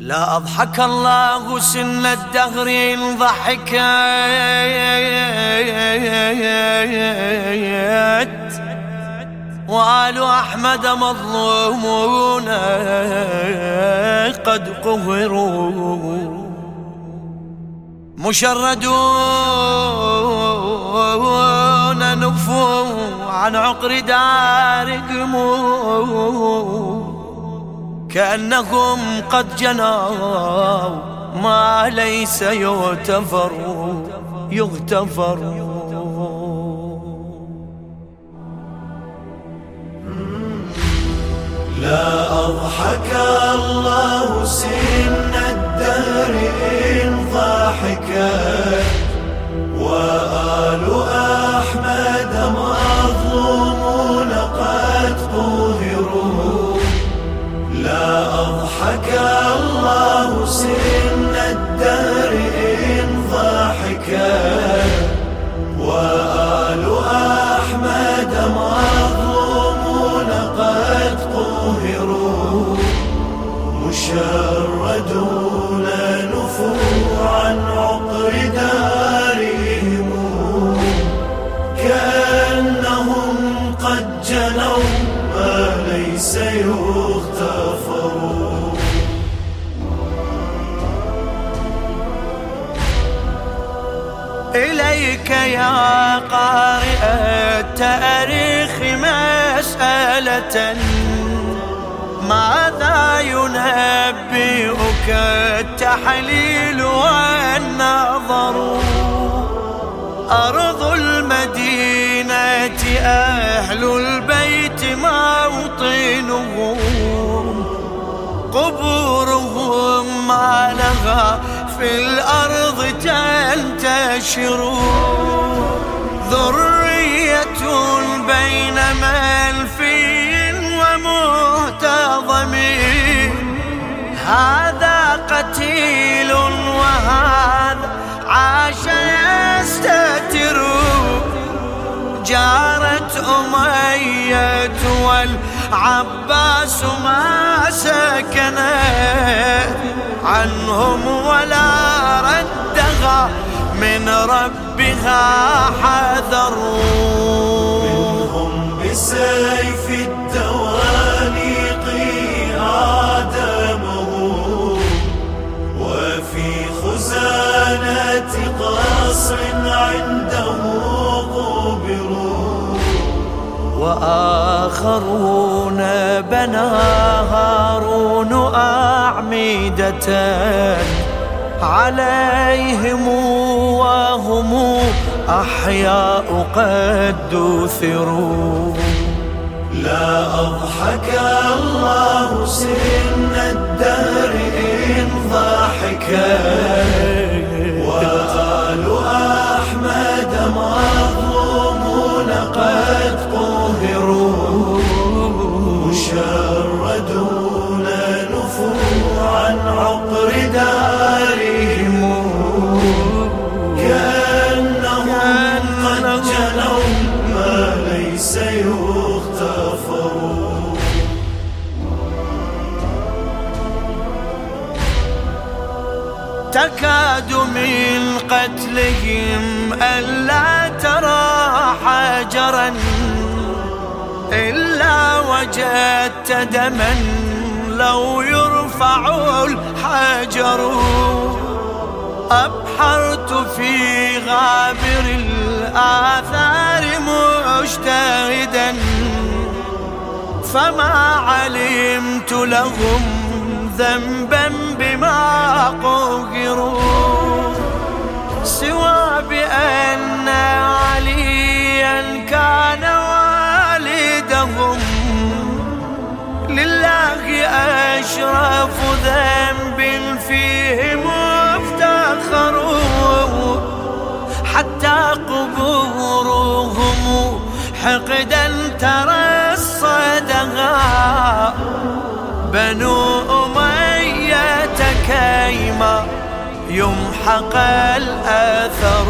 لا أضحك الله سن الدهر إن ضحكت وآل أحمد مظلومون قد قهروا. مشردون نفوا عن عقر دارهم كأنهم قد جنوا ما ليس يغتفر يغتفر. لا أضحك الله سن الدهر إن ضحكت وآل أحمد مشردون نفوا عن عقر دارهم كأنهم قد جنوا ما ليس يغتفر إليك يا قارئ التاريخ مسألة ماذا ينبئك التحليل والنظر؟ أرض المدينة أهل البيت موطنهم قبورهم ما لها في الأرض تنتشر. ذرية هذا قتيل وهذا عاش يستتر. جارت أمية والعباس ما سكنت عنهم ولا ردها. من ربها حذروا. منهم بسيف وآخرون بنى هارون أعمدة عليهم وهم أحياء قد دثروا لا أضحك الله سن الدهر إن ضحكت وآل أحمد مظلومون تكاد من قتلهم ألا ترى حجرا إلا وجدت دما لو يرفع الحجر. أبحرت في غابر الآثار مجتهدا فما علمت لهم ذنبا بما قهروا سوى بأن عليا كان والدهم لله أشرف ذنب فيه مفتخروا حتى قبورهم حقدا ترصدها بنو النيمة يمحق الأثر.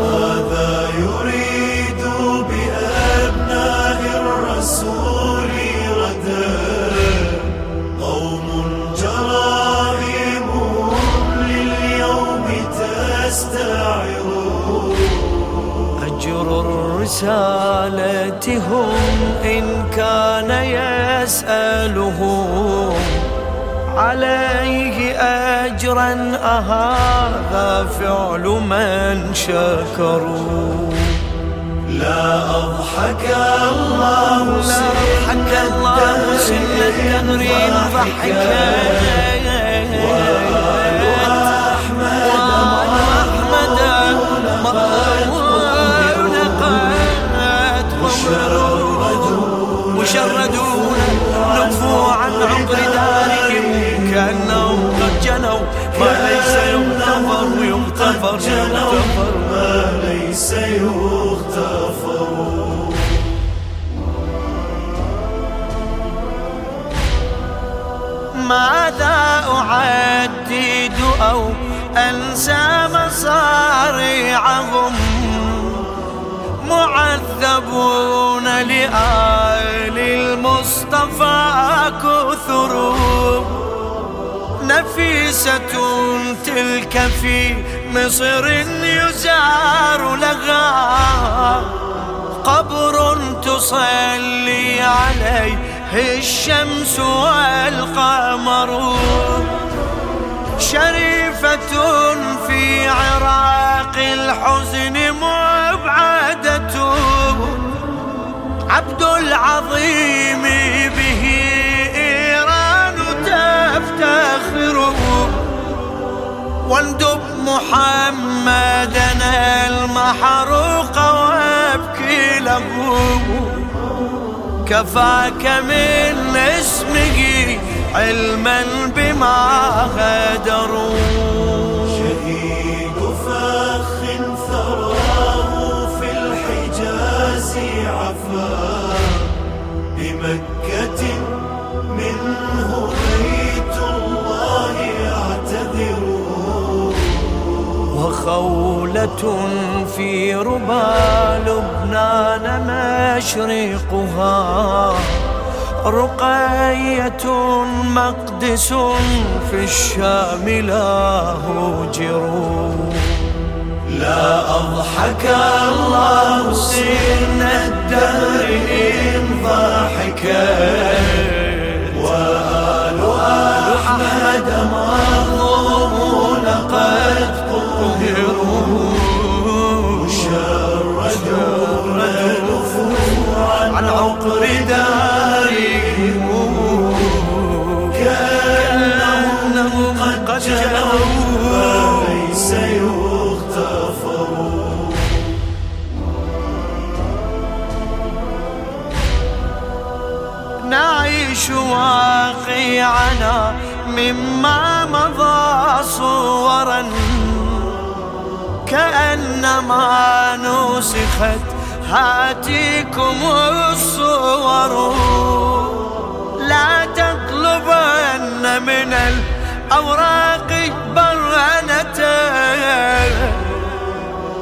ماذا يريد بأبناء الرسول غدا. قوم جرائمهم لليوم تستعر أجر رسالتهم إن كان يسألهم على أجرا أهذا فعل من شكروا. لا أضحك الله لا أضحك الله سن الدهر ضحكا ماذا أعدد أو أنسى مصارعهم؟ معذبون لآل المصطفى كثر. نفيسة تلك في مصر يزار لها. قبر تصلي عليه الشمس والقمر. شريفة في عراق الحزن مبعدة. عبد العظيم به إيران تفتخر. واندب محمدنا المحروق وابكي له. كفاك من اسمه علما بما غدروا. شهيد فخ ثراه في الحجاز عفا. بمكة منه بيت وخولة في ربى لبنان مشرقها. رقية مقدس في الشام لا هجروا لا أضحك الله سن الدهر إن ضحكا وآل أحمد مظلومون عقر دارهم كأنهم قد يغتفر نعيش واقعنا مما مضى صورا. كأنما نسخت هاتيكم الصور. لا تطلبن من الأوراق برهنة.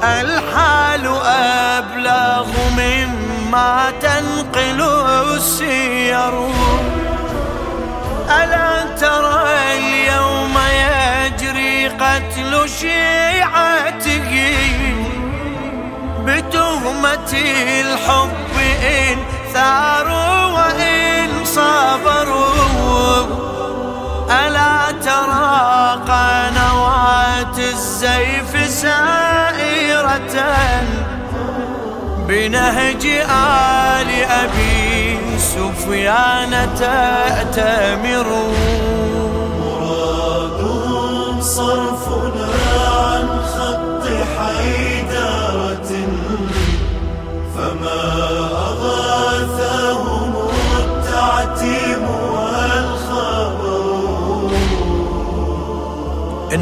الحال أبلغ مما تنقل السير. ألا ترى اليوم يجري قتل شيعته بتهمة الحب إن ثاروا وإن صبروا. ألا ترى قنوات الزيف سائرة بنهج آل أبي سفيان تأتمر؟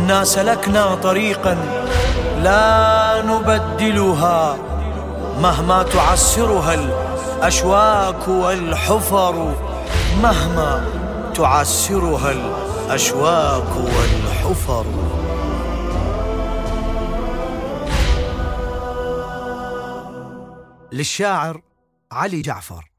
إنا سلكنا طريقا لا نبدلها مهما تعسرها الأشواك والحفر مهما تعسرها الأشواك والحفر. للشاعر علي جعفر.